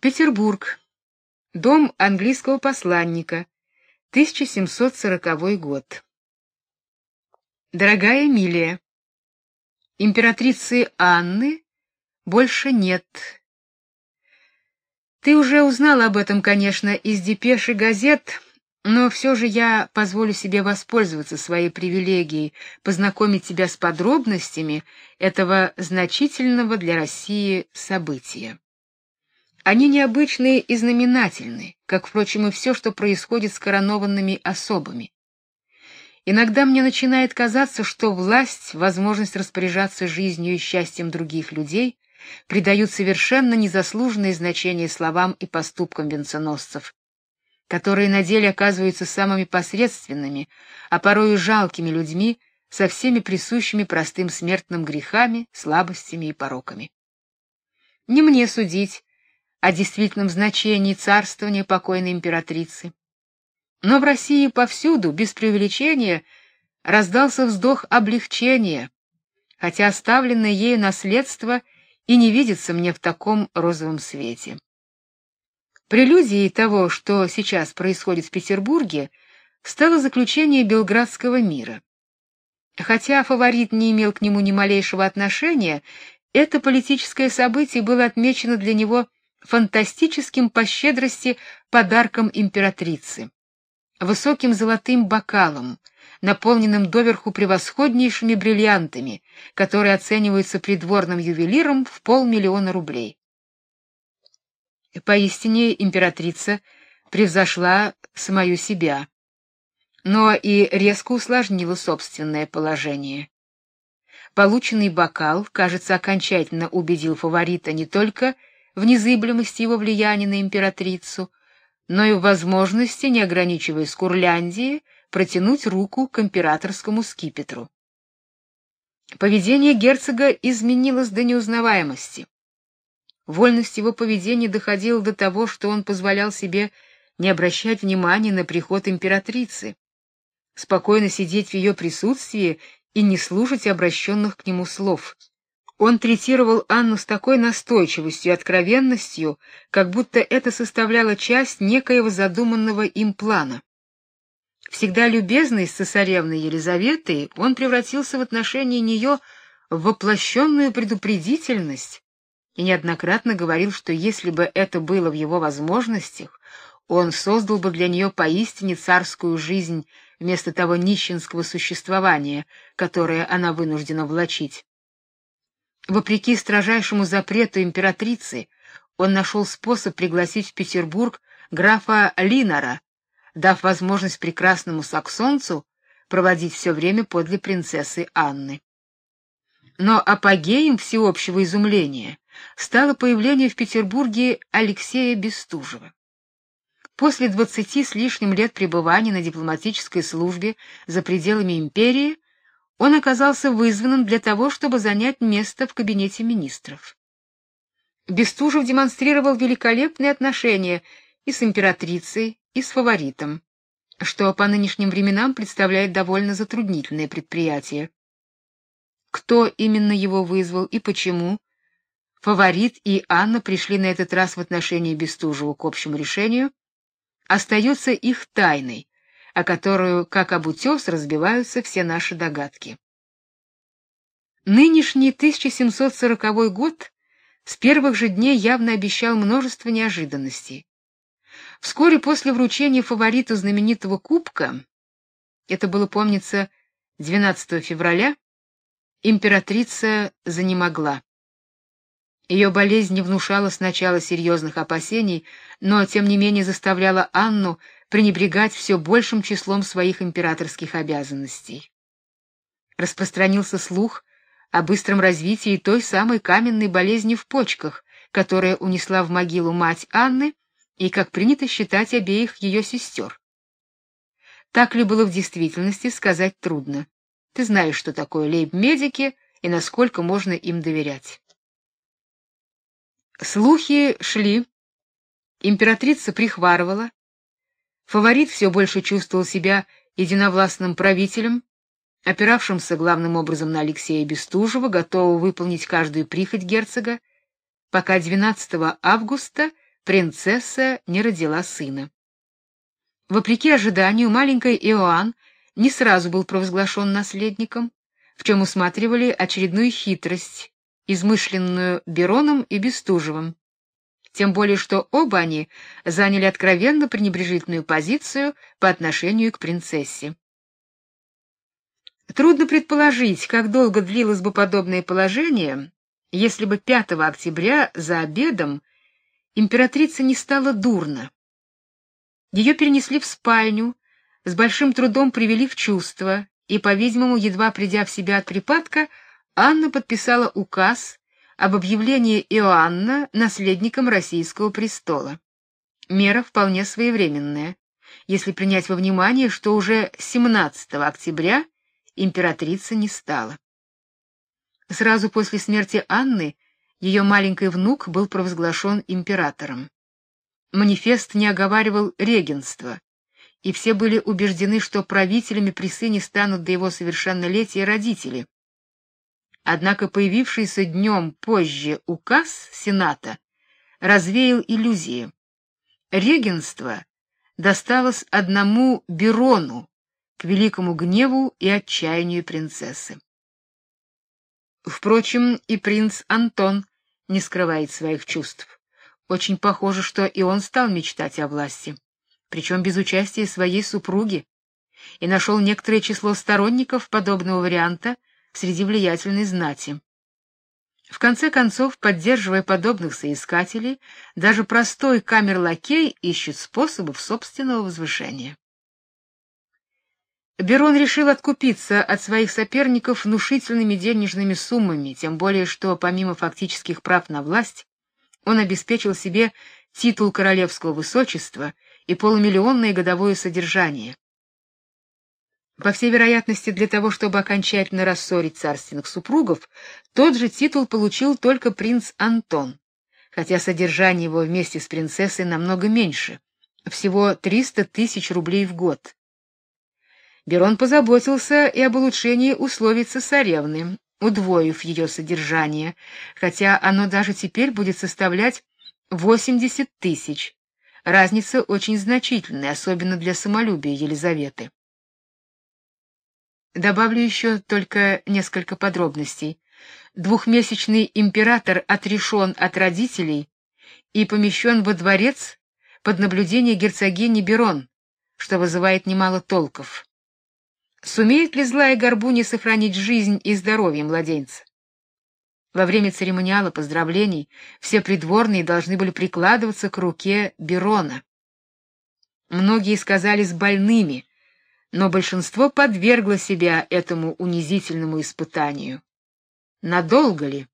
Петербург. Дом английского посланника. 1740 год. Дорогая Эмилия, императрицы Анны больше нет. Ты уже узнала об этом, конечно, из депеш и газет, но все же я позволю себе воспользоваться своей привилегией познакомить тебя с подробностями этого значительного для России события. Они необычные и знаменательны, как впрочем и все, что происходит с коронованными особами. Иногда мне начинает казаться, что власть, возможность распоряжаться жизнью и счастьем других людей придают совершенно незаслуженное значение словам и поступкам венценосцев, которые на деле оказываются самыми посредственными, а порой и жалкими людьми со всеми присущими простым смертным грехами, слабостями и пороками. Не мне судить о действительном значении царствования покойной императрицы. Но в России повсюду, без преувеличения, раздался вздох облегчения, хотя оставленное ею наследство и не видится мне в таком розовом свете. Прелюдией того, что сейчас происходит в Петербурге, стало заключение Белградского мира. Хотя фаворит не имел к нему ни малейшего отношения, это политическое событие было отмечено для него фантастическим по щедрости подарком императрицы, высоким золотым бокалом, наполненным доверху превосходнейшими бриллиантами, которые оцениваются придворным ювелиром в полмиллиона рублей. Поистине императрица превзошла самую себя, но и резко усложнила собственное положение. Полученный бокал, кажется, окончательно убедил фаворита не только в незыблемости его влияния на императрицу, но и в возможности, не ограничиваясь Курляндией, протянуть руку к императорскому скипетру. Поведение герцога изменилось до неузнаваемости. Вольность его поведения доходила до того, что он позволял себе не обращать внимания на приход императрицы, спокойно сидеть в ее присутствии и не слушать обращенных к нему слов. Он третировал Анну с такой настойчивостью и откровенностью, как будто это составляло часть некоего задуманного им плана. Всегда любезный с цесаревной Елизаветой, он превратился в отношении нее в воплощенную предупредительность и неоднократно говорил, что если бы это было в его возможностях, он создал бы для нее поистине царскую жизнь вместо того нищенского существования, которое она вынуждена влачить. Вопреки строжайшему запрету императрицы, он нашел способ пригласить в Петербург графа Линара, дав возможность прекрасному саксонцу проводить все время подле принцессы Анны. Но апогеем всеобщего изумления стало появление в Петербурге Алексея Бестужева. После двадцати с лишним лет пребывания на дипломатической службе за пределами империи он оказался вызванным для того, чтобы занять место в кабинете министров. Бестужев демонстрировал великолепные отношения и с императрицей, и с фаворитом, что по нынешним временам представляет довольно затруднительное предприятие. Кто именно его вызвал и почему? Фаворит и Анна пришли на этот раз в отношении Бестужева к общему решению, остается их тайной, о которую, как об утес, разбиваются все наши догадки. Нынешний 1740 год с первых же дней явно обещал множество неожиданностей. Вскоре после вручения фавориту знаменитого кубка, это было, помнится, 12 февраля, императрица занемогла. Ее болезнь не внушала сначала серьезных опасений, но тем не менее заставляла Анну пренебрегать все большим числом своих императорских обязанностей. Распространился слух о быстром развитии той самой каменной болезни в почках, которая унесла в могилу мать Анны и, как принято считать, обеих ее сестер. Так ли было в действительности, сказать трудно. Ты знаешь, что такое лейб-медики и насколько можно им доверять. Слухи шли. Императрица прихварывала. Фаворит все больше чувствовал себя единовластным правителем, опиравшимся главным образом на Алексея Бестужева, готового выполнить каждую прихоть герцога, пока 12 августа принцесса не родила сына. Вопреки ожиданию, маленький Иоанн не сразу был провозглашен наследником, в чем усматривали очередную хитрость, измышленную Бероном и Бестужевым. Тем более что оба они заняли откровенно пренебрежительную позицию по отношению к принцессе. Трудно предположить, как долго длилось бы подобное положение, если бы 5 октября за обедом императрица не стала дурно. Ее перенесли в спальню, с большим трудом привели в чувство, и, по-видимому, едва придя в себя от припадка, Анна подписала указ об объявлении Иоанна наследником российского престола. Мера вполне своевременная, если принять во внимание, что уже 17 октября императрица не стала. Сразу после смерти Анны ее маленький внук был провозглашен императором. Манифест не оговаривал регенство, и все были убеждены, что правителями при сыне станут до его совершеннолетия родители. Однако появившийся днем позже указ Сената развеял иллюзии. Регенство досталось одному Берону к великому гневу и отчаянию принцессы. Впрочем, и принц Антон не скрывает своих чувств. Очень похоже, что и он стал мечтать о власти, причем без участия своей супруги, и нашел некоторое число сторонников подобного варианта среди влиятельной знати. В конце концов, поддерживая подобных соискателей, даже простой камерлакей ищет способов собственного возвышения. Берон решил откупиться от своих соперников внушительными денежными суммами, тем более что помимо фактических прав на власть, он обеспечил себе титул королевского высочества и полумиллионное годовое содержание. По всей вероятности, для того, чтобы окончательно рассорить царственных супругов, тот же титул получил только принц Антон, хотя содержание его вместе с принцессой намного меньше, всего 300 тысяч рублей в год. Берон позаботился и об улучшении условий цесаревны, удвоив ее содержание, хотя оно даже теперь будет составлять 80 тысяч. Разница очень значительная, особенно для самолюбия Елизаветы. Добавлю еще только несколько подробностей. Двухмесячный император отрешен от родителей и помещен во дворец под наблюдение герцогини Берон, что вызывает немало толков. Сумеет ли злая горбуня сохранить жизнь и здоровье младенца? Во время церемониала поздравлений все придворные должны были прикладываться к руке Берона. Многие сказались больными, но большинство подвергло себя этому унизительному испытанию. Надолго ли?